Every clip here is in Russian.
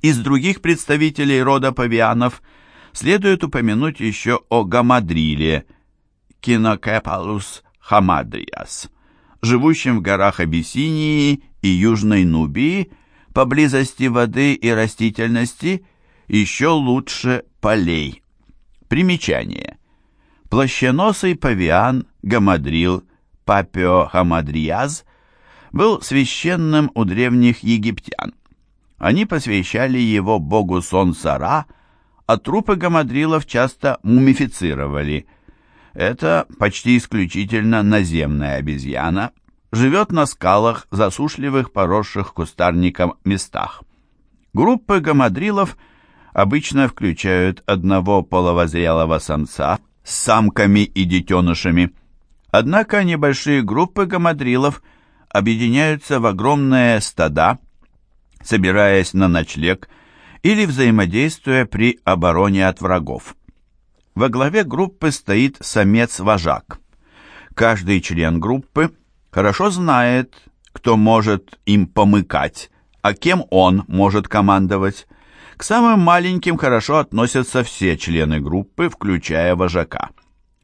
Из других представителей рода павианов следует упомянуть еще о гамадриле Кинокепалус хамадриас, живущем в горах Абиссинии и Южной Нубии, поблизости воды и растительности, еще лучше полей. Примечание. Плащеносый павиан гамадрил Папио Хамадриаз был священным у древних египтян. Они посвящали его богу Сон-Сара, а трупы гамадрилов часто мумифицировали. Это почти исключительно наземная обезьяна, живет на скалах, засушливых, поросших кустарником местах. Группы гамадрилов обычно включают одного половозрелого самца с самками и детенышами. Однако небольшие группы гамадрилов объединяются в огромные стада, собираясь на ночлег или взаимодействуя при обороне от врагов. Во главе группы стоит самец-вожак. Каждый член группы хорошо знает, кто может им помыкать, а кем он может командовать. К самым маленьким хорошо относятся все члены группы, включая вожака.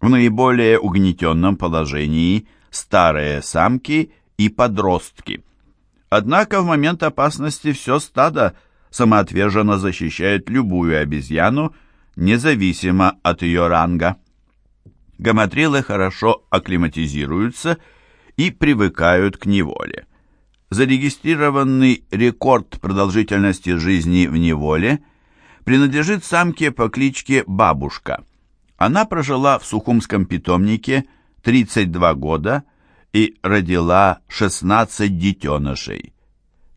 В наиболее угнетенном положении старые самки и подростки. Однако в момент опасности все стадо самоотверженно защищает любую обезьяну, независимо от ее ранга. Гаматрилы хорошо акклиматизируются и привыкают к неволе. Зарегистрированный рекорд продолжительности жизни в неволе принадлежит самке по кличке Бабушка. Она прожила в Сухумском питомнике 32 года и родила 16 детенышей.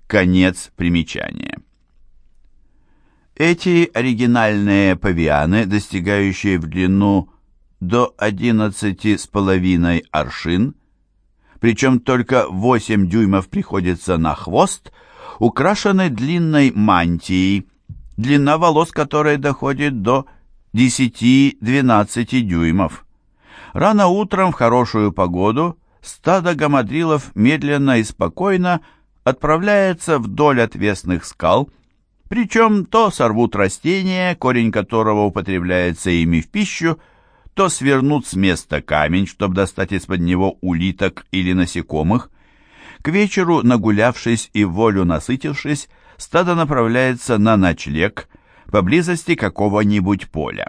Конец примечания. Эти оригинальные павианы, достигающие в длину до 11,5 аршин, причем только 8 дюймов приходится на хвост, украшены длинной мантией, длина волос которой доходит до 10-12 дюймов. Рано утром в хорошую погоду стадо гамадрилов медленно и спокойно отправляется вдоль отвесных скал, причем то сорвут растение, корень которого употребляется ими в пищу, то свернут с места камень, чтобы достать из-под него улиток или насекомых. К вечеру, нагулявшись и волю насытившись, стадо направляется на ночлег поблизости какого-нибудь поля.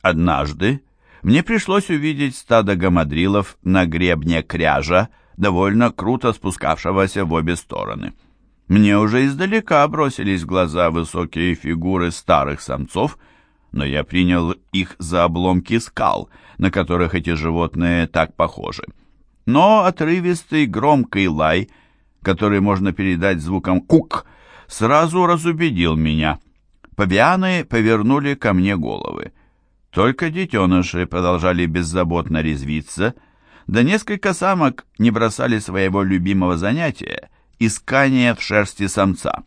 Однажды мне пришлось увидеть стадо гамадрилов на гребне кряжа, довольно круто спускавшегося в обе стороны. Мне уже издалека бросились в глаза высокие фигуры старых самцов, но я принял их за обломки скал, на которых эти животные так похожи. Но отрывистый громкий лай, который можно передать звуком «кук», сразу разубедил меня. Павианы повернули ко мне головы. Только детеныши продолжали беззаботно резвиться, да несколько самок не бросали своего любимого занятия — искания в шерсти самца.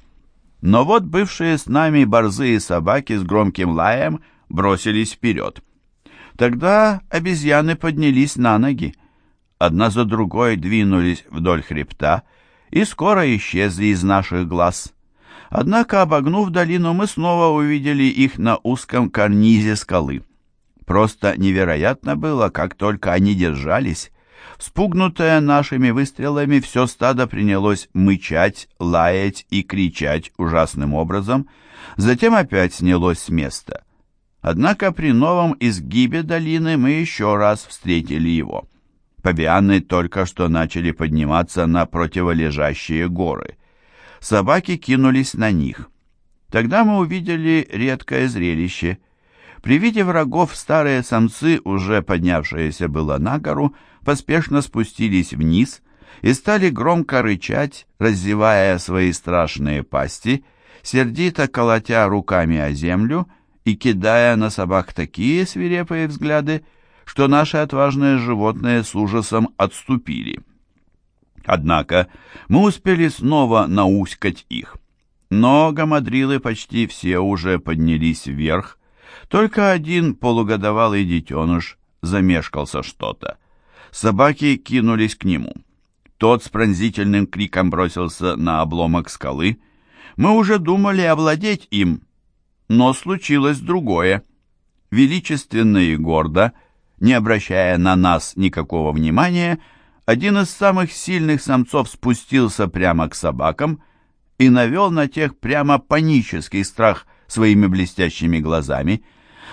Но вот бывшие с нами борзые собаки с громким лаем бросились вперед. Тогда обезьяны поднялись на ноги. Одна за другой двинулись вдоль хребта и скоро исчезли из наших глаз. Однако, обогнув долину, мы снова увидели их на узком карнизе скалы. Просто невероятно было, как только они держались. Спугнутое нашими выстрелами, все стадо принялось мычать, лаять и кричать ужасным образом, затем опять снялось с места. Однако при новом изгибе долины мы еще раз встретили его. Павианы только что начали подниматься на противолежащие горы. Собаки кинулись на них. Тогда мы увидели редкое зрелище — при виде врагов старые самцы, уже поднявшиеся было на гору, поспешно спустились вниз и стали громко рычать, раздевая свои страшные пасти, сердито колотя руками о землю и кидая на собак такие свирепые взгляды, что наши отважные животные с ужасом отступили. Однако мы успели снова науськать их. Но гамадрилы почти все уже поднялись вверх, только один полугодовалый детеныш замешкался что-то. Собаки кинулись к нему. Тот с пронзительным криком бросился на обломок скалы. Мы уже думали овладеть им, но случилось другое. Величественно и гордо, не обращая на нас никакого внимания, один из самых сильных самцов спустился прямо к собакам и навел на тех прямо панический страх своими блестящими глазами,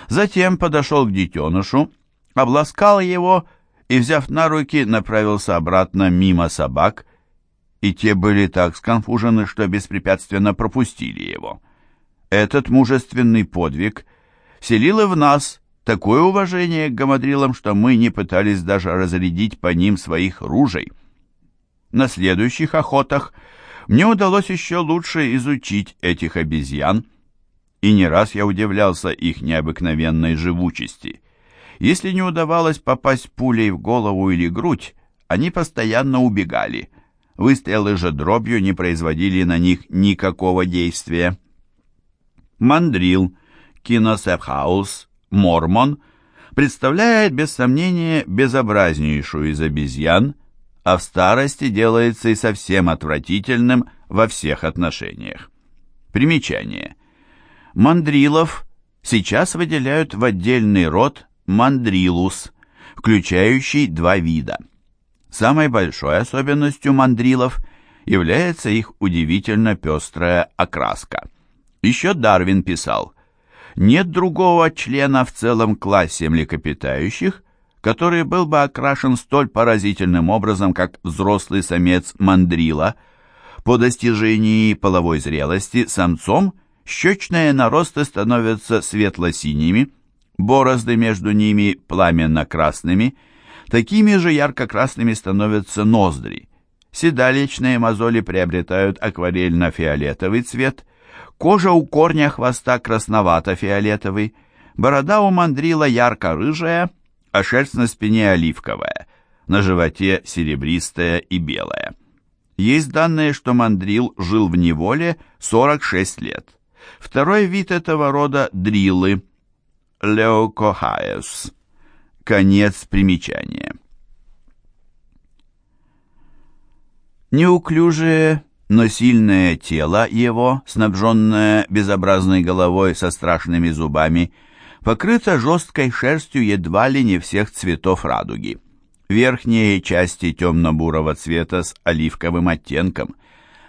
затем подошел к детенышу, обласкал его и, взяв на руки, направился обратно мимо собак, и те были так сконфужены, что беспрепятственно пропустили его. Этот мужественный подвиг селил и в нас такое уважение к гамадрилам, что мы не пытались даже разрядить по ним своих ружей. На следующих охотах мне удалось еще лучше изучить этих обезьян, и не раз я удивлялся их необыкновенной живучести. Если не удавалось попасть пулей в голову или грудь, они постоянно убегали. Выстрелы же дробью не производили на них никакого действия. Мандрил, киносепхаус, мормон представляет без сомнения безобразнейшую из обезьян, а в старости делается и совсем отвратительным во всех отношениях. Примечание. Мандрилов сейчас выделяют в отдельный род мандрилус, включающий два вида. Самой большой особенностью мандрилов является их удивительно пестрая окраска. Еще Дарвин писал, нет другого члена в целом классе млекопитающих, который был бы окрашен столь поразительным образом, как взрослый самец мандрила. По достижении половой зрелости самцом щечные наросты становятся светло-синими, борозды между ними пламенно-красными, такими же ярко-красными становятся ноздри. Седалищные мозоли приобретают акварельно-фиолетовый цвет, кожа у корня хвоста красновато-фиолетовый, борода у мандрила ярко-рыжая, а шерсть на спине оливковая, на животе серебристая и белая. Есть данные, что мандрил жил в неволе 46 лет. Второй вид этого рода – дрилы, Леокохаес. Конец примечания. Неуклюжее, но сильное тело его, снабженное безобразной головой со страшными зубами, покрыто жесткой шерстью едва ли не всех цветов радуги. Верхние части темно-бурого цвета с оливковым оттенком.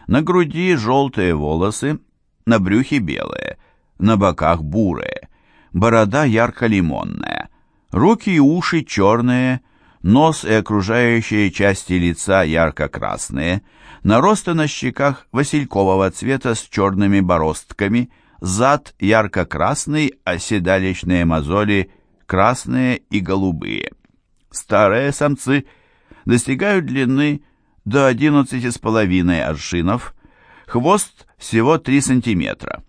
На груди желтые волосы, на брюхе белые, на боках бурые борода ярко-лимонная, руки и уши черные, нос и окружающие части лица ярко-красные, наросты на щеках василькового цвета с черными бороздками, зад ярко-красный, а седалищные мозоли красные и голубые. Старые самцы достигают длины до 11,5 аршинов, хвост всего 3 сантиметра.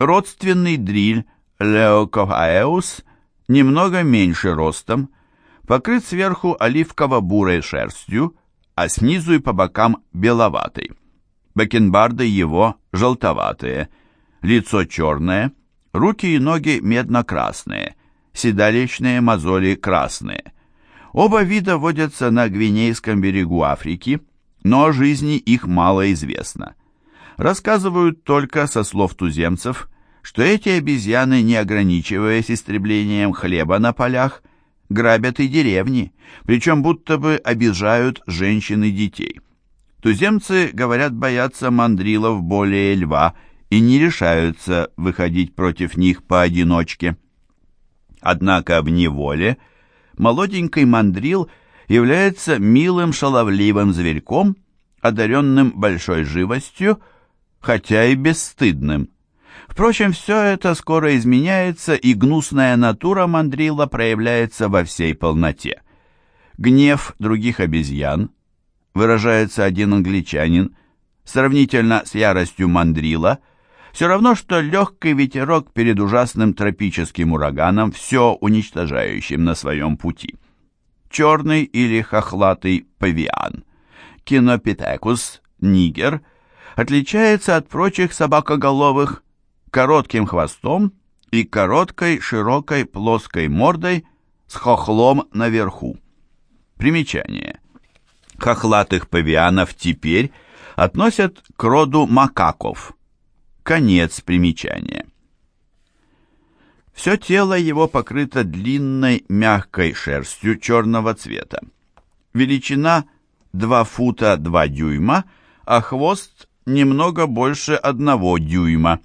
Родственный дриль Леокоаеус немного меньше ростом, покрыт сверху оливково-бурой шерстью, а снизу и по бокам беловатой. Бакенбарды его желтоватые, лицо черное, руки и ноги медно-красные, седалищные мозоли красные. Оба вида водятся на Гвинейском берегу Африки, но о жизни их мало известно. Рассказывают только со слов туземцев, что эти обезьяны, не ограничиваясь истреблением хлеба на полях, грабят и деревни, причем будто бы обижают женщин и детей. Туземцы, говорят, боятся мандрилов более льва и не решаются выходить против них поодиночке. Однако в неволе молоденький мандрил является милым шаловливым зверьком, одаренным большой живостью, хотя и бесстыдным. Впрочем, все это скоро изменяется, и гнусная натура мандрила проявляется во всей полноте. Гнев других обезьян, выражается один англичанин, сравнительно с яростью мандрила, все равно, что легкий ветерок перед ужасным тропическим ураганом, все уничтожающим на своем пути. Черный или хохлатый павиан, кинопитекус, нигер, отличается от прочих собакоголовых коротким хвостом и короткой, широкой, плоской мордой с хохлом наверху. Примечание. Хохлатых павианов теперь относят к роду макаков. Конец примечания. Все тело его покрыто длинной мягкой шерстью черного цвета. Величина 2 фута 2 дюйма, а хвост немного больше одного дюйма.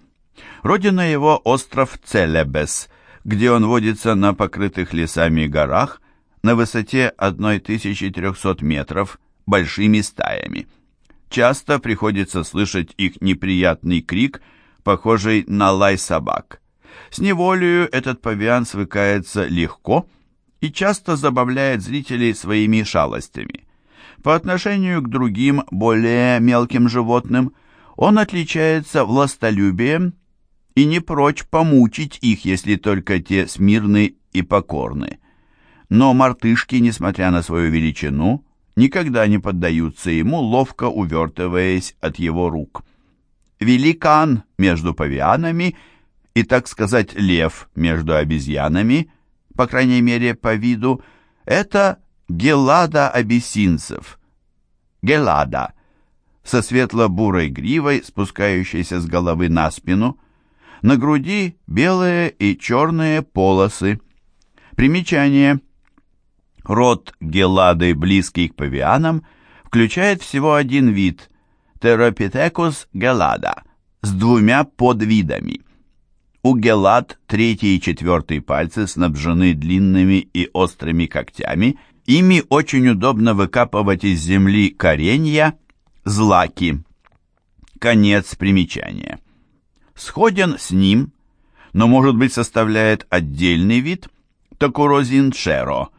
Родина его остров Целебес, где он водится на покрытых лесами горах на высоте 1300 метров большими стаями. Часто приходится слышать их неприятный крик, похожий на лай собак. С неволею этот павиан свыкается легко и часто забавляет зрителей своими шалостями. По отношению к другим, более мелким животным, он отличается властолюбием и не прочь помучить их, если только те смирны и покорны. Но мартышки, несмотря на свою величину, никогда не поддаются ему, ловко увертываясь от его рук. Великан между павианами и, так сказать, лев между обезьянами, по крайней мере, по виду, это гелада абиссинцев. Гелада, со светло-бурой гривой, спускающейся с головы на спину, на груди белые и черные полосы. Примечание. Род гелады, близкий к павианам, включает всего один вид – Теропитекус гелада с двумя подвидами. У гелад третий и четвертый пальцы снабжены длинными и острыми когтями, ими очень удобно выкапывать из земли коренья, злаки. Конец примечания. Сходен с ним, но, может быть, составляет отдельный вид токурозинчеро,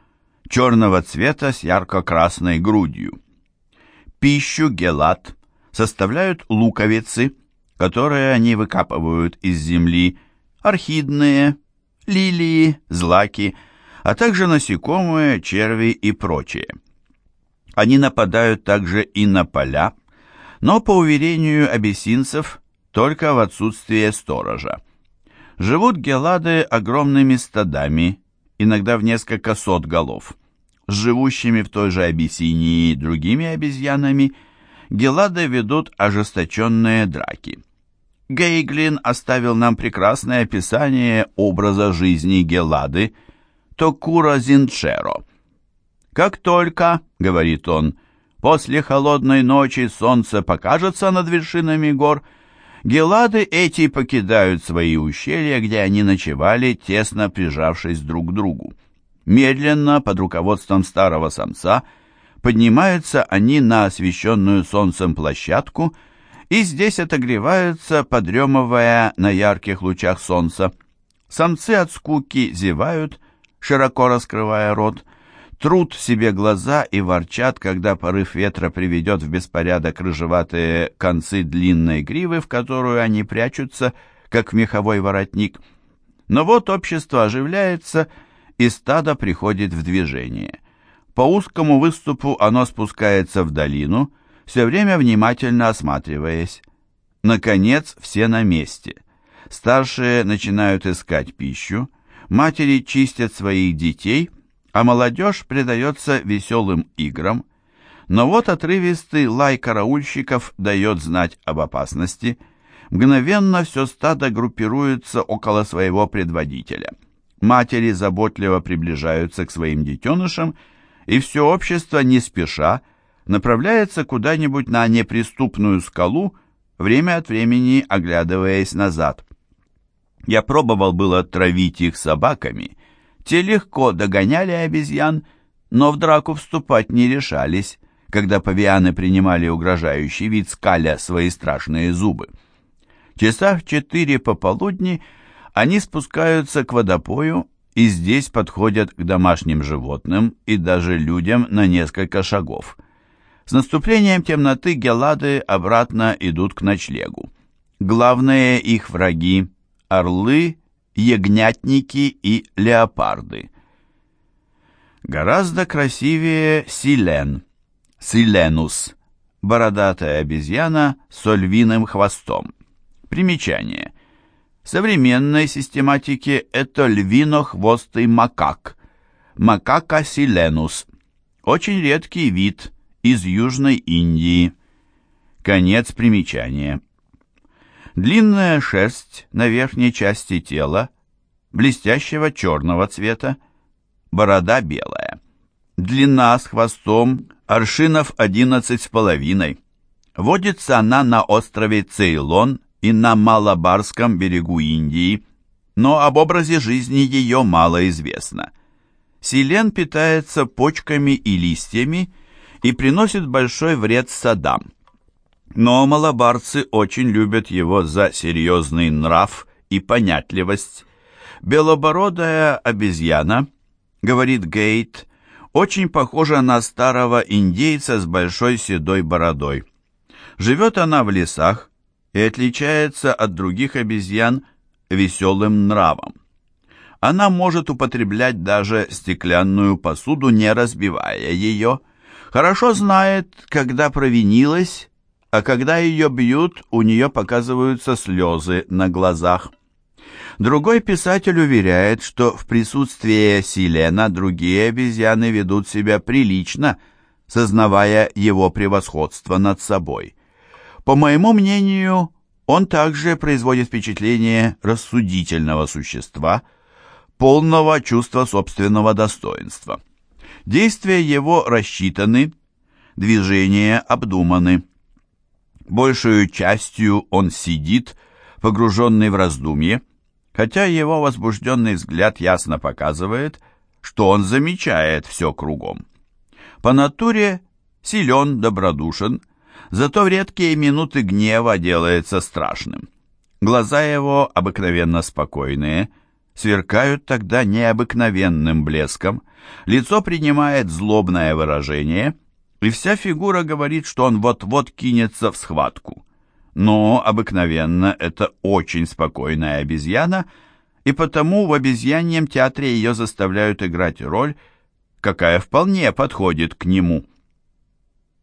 черного цвета с ярко-красной грудью. Пищу гелат составляют луковицы, которые они выкапывают из земли, орхидные, лилии, злаки, а также насекомые, черви и прочее. Они нападают также и на поля, но, по уверению абиссинцев, только в отсутствие сторожа. Живут гелады огромными стадами, иногда в несколько сот голов. С живущими в той же Абиссинии другими обезьянами гелады ведут ожесточенные драки. Гейглин оставил нам прекрасное описание образа жизни Гелады, Токура Зинчеро. «Как только, — говорит он, — после холодной ночи солнце покажется над вершинами гор, Гелады эти покидают свои ущелья, где они ночевали, тесно прижавшись друг к другу. Медленно, под руководством старого самца, поднимаются они на освещенную солнцем площадку — и здесь отогреваются, подремывая на ярких лучах солнца. Самцы от скуки зевают, широко раскрывая рот, трут себе глаза и ворчат, когда порыв ветра приведет в беспорядок рыжеватые концы длинной гривы, в которую они прячутся, как в меховой воротник. Но вот общество оживляется, и стадо приходит в движение. По узкому выступу оно спускается в долину, все время внимательно осматриваясь. Наконец, все на месте. Старшие начинают искать пищу, матери чистят своих детей, а молодежь предается веселым играм. Но вот отрывистый лай караульщиков дает знать об опасности. Мгновенно все стадо группируется около своего предводителя. Матери заботливо приближаются к своим детенышам, и все общество не спеша, направляется куда-нибудь на неприступную скалу, время от времени оглядываясь назад. Я пробовал было травить их собаками. Те легко догоняли обезьян, но в драку вступать не решались, когда павианы принимали угрожающий вид, скаля свои страшные зубы. Часа в четыре пополудни они спускаются к водопою и здесь подходят к домашним животным и даже людям на несколько шагов. С наступлением темноты гелады обратно идут к ночлегу. Главные их враги – орлы, ягнятники и леопарды. Гораздо красивее силен, силенус, бородатая обезьяна с львиным хвостом. Примечание. В современной систематике это львино-хвостый макак, макака силенус. Очень редкий вид – из Южной Индии. Конец примечания. Длинная шерсть на верхней части тела, блестящего черного цвета, борода белая. Длина с хвостом аршинов одиннадцать с половиной. Водится она на острове Цейлон и на Малабарском берегу Индии, но об образе жизни ее мало известно. Селен питается почками и листьями и приносит большой вред садам. Но малабарцы очень любят его за серьезный нрав и понятливость. Белобородая обезьяна, говорит Гейт, очень похожа на старого индейца с большой седой бородой. Живет она в лесах и отличается от других обезьян веселым нравом. Она может употреблять даже стеклянную посуду, не разбивая ее. Хорошо знает, когда провинилась, а когда ее бьют, у нее показываются слезы на глазах. Другой писатель уверяет, что в присутствии Силена другие обезьяны ведут себя прилично, сознавая его превосходство над собой. По моему мнению, он также производит впечатление рассудительного существа, полного чувства собственного достоинства. Действия его рассчитаны, движения обдуманы. Большую частью он сидит, погруженный в раздумье, хотя его возбужденный взгляд ясно показывает, что он замечает все кругом. По натуре силен, добродушен, зато в редкие минуты гнева делается страшным. Глаза его обыкновенно спокойные, сверкают тогда необыкновенным блеском, лицо принимает злобное выражение, и вся фигура говорит, что он вот-вот кинется в схватку. Но обыкновенно это очень спокойная обезьяна, и потому в обезьяньем театре ее заставляют играть роль, какая вполне подходит к нему.